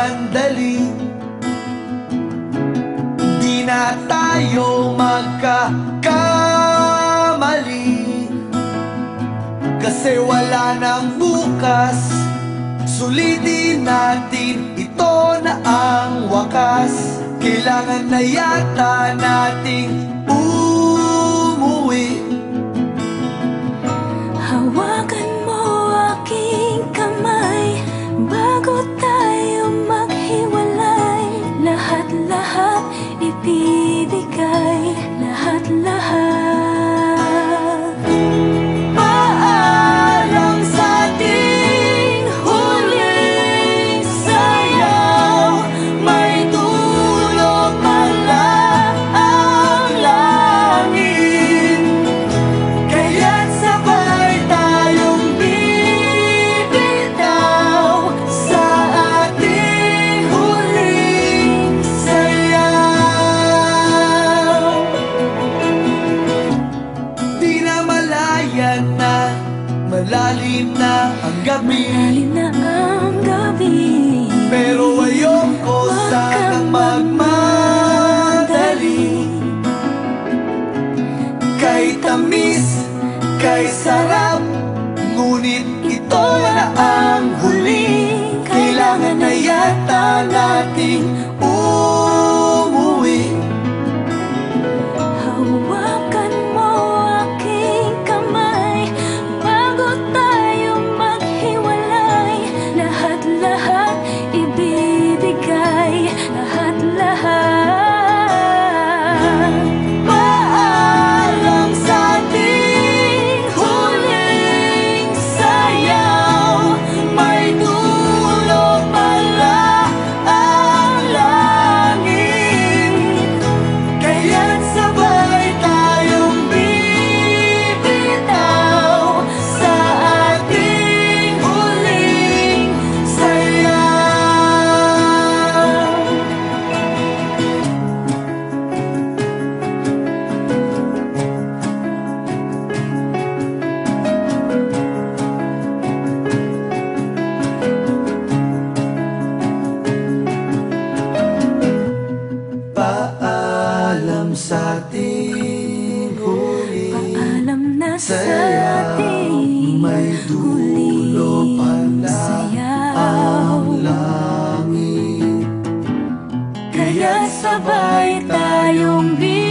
sandali. Di na tayo magkakamali. Kasi wala nang bukas Sulitin natin. Ito na ang wakas. Kailangan na yata nating umuwi Lahat-lahat ibibigay Lahat-lahat gabi. Lalim na ang gabi. Pero ayoko sanang magmadali. Kay tamis, kay sarap Ngunit ito na ang huli. Kailangan na yata nating umuwi Sayaw, may dulo pala ang langit. Kaya sabay tayong bilang